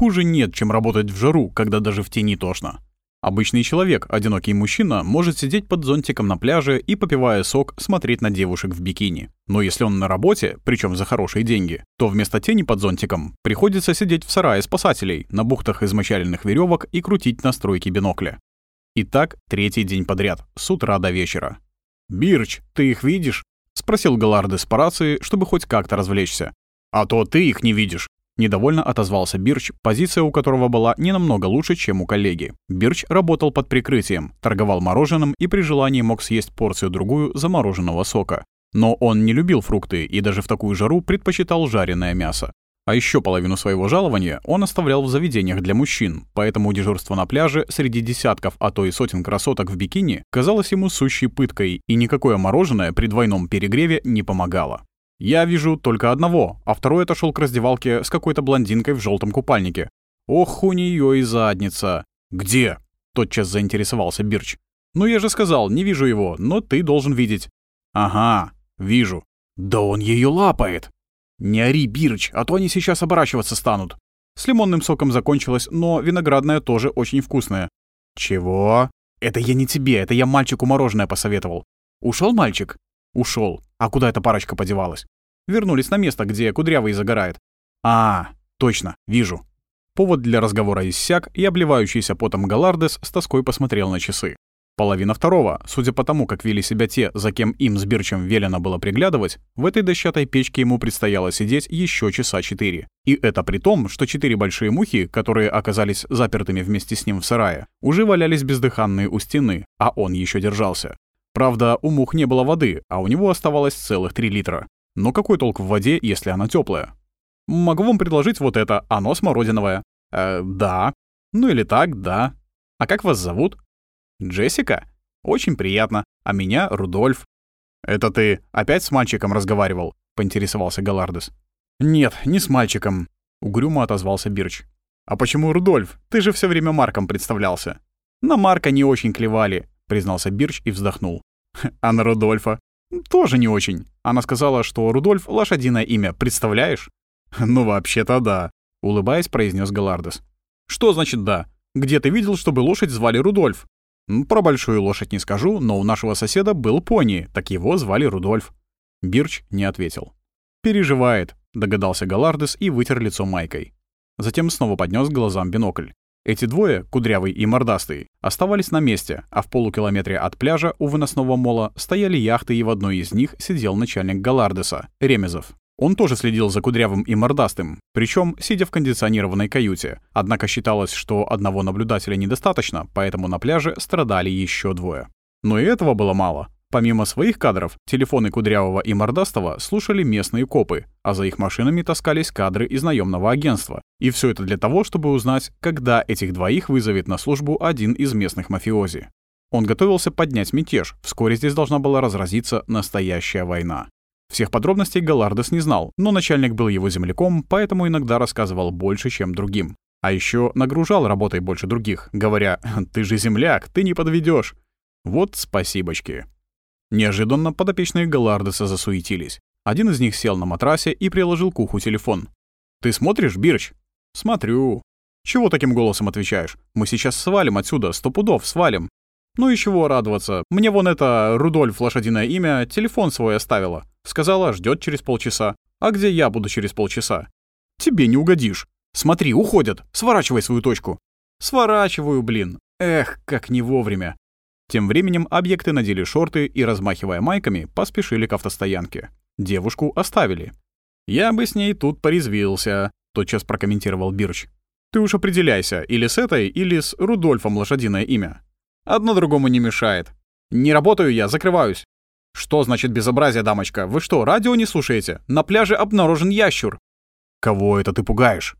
Хуже нет, чем работать в жару, когда даже в тени тошно. Обычный человек, одинокий мужчина, может сидеть под зонтиком на пляже и, попивая сок, смотреть на девушек в бикини. Но если он на работе, причем за хорошие деньги, то вместо тени под зонтиком приходится сидеть в сарае спасателей, на бухтах из мочаленных веревок и крутить настройки бинокля. И так третий день подряд, с утра до вечера. «Бирч, ты их видишь?» — спросил Галардес по рации, чтобы хоть как-то развлечься. «А то ты их не видишь», Недовольно отозвался Бирч, позиция у которого была не намного лучше, чем у коллеги. Бирч работал под прикрытием, торговал мороженым и при желании мог съесть порцию-другую замороженного сока. Но он не любил фрукты и даже в такую жару предпочитал жареное мясо. А еще половину своего жалования он оставлял в заведениях для мужчин, поэтому дежурство на пляже среди десятков, а то и сотен красоток в бикини казалось ему сущей пыткой, и никакое мороженое при двойном перегреве не помогало. Я вижу только одного, а второй отошел к раздевалке с какой-то блондинкой в желтом купальнике. Ох, у нее и задница. Где? Тотчас заинтересовался Бирч. Ну я же сказал, не вижу его, но ты должен видеть. Ага, вижу. Да он ее лапает. Не ори, Бирч, а то они сейчас оборачиваться станут. С лимонным соком закончилось, но виноградное тоже очень вкусное. Чего? Это я не тебе, это я мальчику мороженое посоветовал. Ушел мальчик? Ушел. А куда эта парочка подевалась? Вернулись на место, где Кудрявый загорает. А, точно, вижу. Повод для разговора иссяк, и обливающийся потом Галардес с тоской посмотрел на часы. Половина второго, судя по тому, как вели себя те, за кем им с Бирчем велено было приглядывать, в этой дощатой печке ему предстояло сидеть еще часа четыре. И это при том, что четыре большие мухи, которые оказались запертыми вместе с ним в сарае, уже валялись бездыханные у стены, а он еще держался. Правда, у мух не было воды, а у него оставалось целых 3 литра. Но какой толк в воде, если она теплая? Могу вам предложить вот это, оно смородиновое. Э, да. Ну или так, да. А как вас зовут? Джессика? Очень приятно. А меня Рудольф. Это ты опять с мальчиком разговаривал? Поинтересовался Галардес. Нет, не с мальчиком. Угрюмо отозвался Бирч. А почему Рудольф? Ты же все время Марком представлялся. На Марка не очень клевали признался Бирч и вздохнул. «А на Рудольфа?» «Тоже не очень. Она сказала, что Рудольф — лошадиное имя, представляешь?» «Ну, вообще-то да», — улыбаясь, произнес Галардес. «Что значит «да»? Где ты видел, чтобы лошадь звали Рудольф?» «Про большую лошадь не скажу, но у нашего соседа был пони, так его звали Рудольф». Бирч не ответил. «Переживает», — догадался Галардес и вытер лицо майкой. Затем снова поднес к глазам бинокль. Эти двое, кудрявый и мордастый, оставались на месте, а в полукилометре от пляжа у выносного мола стояли яхты, и в одной из них сидел начальник Галардеса, Ремезов. Он тоже следил за кудрявым и мордастым, причем сидя в кондиционированной каюте. Однако считалось, что одного наблюдателя недостаточно, поэтому на пляже страдали еще двое. Но и этого было мало. Помимо своих кадров, телефоны Кудрявого и Мордастого слушали местные копы, а за их машинами таскались кадры из наемного агентства. И все это для того, чтобы узнать, когда этих двоих вызовет на службу один из местных мафиози. Он готовился поднять мятеж, вскоре здесь должна была разразиться настоящая война. Всех подробностей Галардес не знал, но начальник был его земляком, поэтому иногда рассказывал больше, чем другим. А еще нагружал работой больше других, говоря «ты же земляк, ты не подведешь. Вот спасибочки. Неожиданно подопечные Галардеса засуетились. Один из них сел на матрасе и приложил к уху телефон. «Ты смотришь, Бирч?» «Смотрю». «Чего таким голосом отвечаешь? Мы сейчас свалим отсюда, сто пудов свалим». «Ну и чего радоваться? Мне вон это Рудольф, лошадиное имя, телефон свой оставила. Сказала, ждет через полчаса. А где я буду через полчаса?» «Тебе не угодишь. Смотри, уходят. Сворачивай свою точку». «Сворачиваю, блин. Эх, как не вовремя. Тем временем объекты надели шорты и, размахивая майками, поспешили к автостоянке. Девушку оставили. «Я бы с ней тут порезвился», — тотчас прокомментировал Бирч. «Ты уж определяйся, или с этой, или с Рудольфом лошадиное имя. Одно другому не мешает. Не работаю я, закрываюсь». «Что значит безобразие, дамочка? Вы что, радио не слушаете? На пляже обнаружен ящур». «Кого это ты пугаешь?»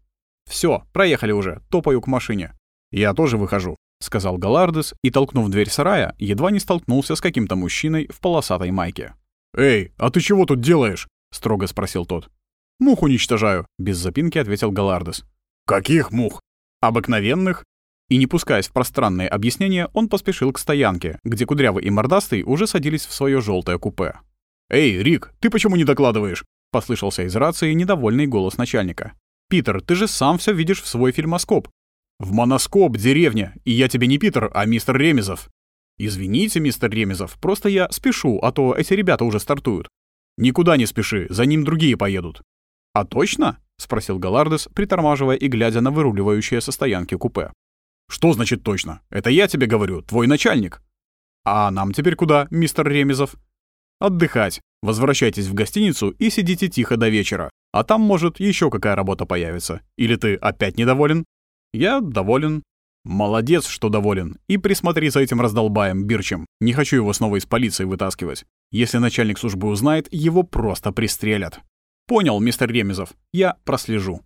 Все, проехали уже, топаю к машине. Я тоже выхожу. — сказал Галардес и, толкнув дверь сарая, едва не столкнулся с каким-то мужчиной в полосатой майке. «Эй, а ты чего тут делаешь?» — строго спросил тот. «Мух уничтожаю», — без запинки ответил Галардес. «Каких мух?» «Обыкновенных». И не пускаясь в пространные объяснения, он поспешил к стоянке, где Кудрявый и Мордастый уже садились в свое желтое купе. «Эй, Рик, ты почему не докладываешь?» — послышался из рации недовольный голос начальника. Питер, ты же сам все видишь в свой фильмоскоп. В моноскоп, деревня, и я тебе не Питер, а мистер Ремезов. Извините, мистер Ремезов, просто я спешу, а то эти ребята уже стартуют. Никуда не спеши, за ним другие поедут. А точно? спросил Галардес, притормаживая и глядя на выруливающее со стоянки купе. Что значит точно? Это я тебе говорю, твой начальник. А нам теперь куда, мистер Ремезов? Отдыхать. Возвращайтесь в гостиницу и сидите тихо до вечера. А там, может, еще какая работа появится. Или ты опять недоволен? Я доволен. Молодец, что доволен. И присмотри за этим раздолбаем, Бирчем. Не хочу его снова из полиции вытаскивать. Если начальник службы узнает, его просто пристрелят. Понял, мистер Ремезов. Я прослежу.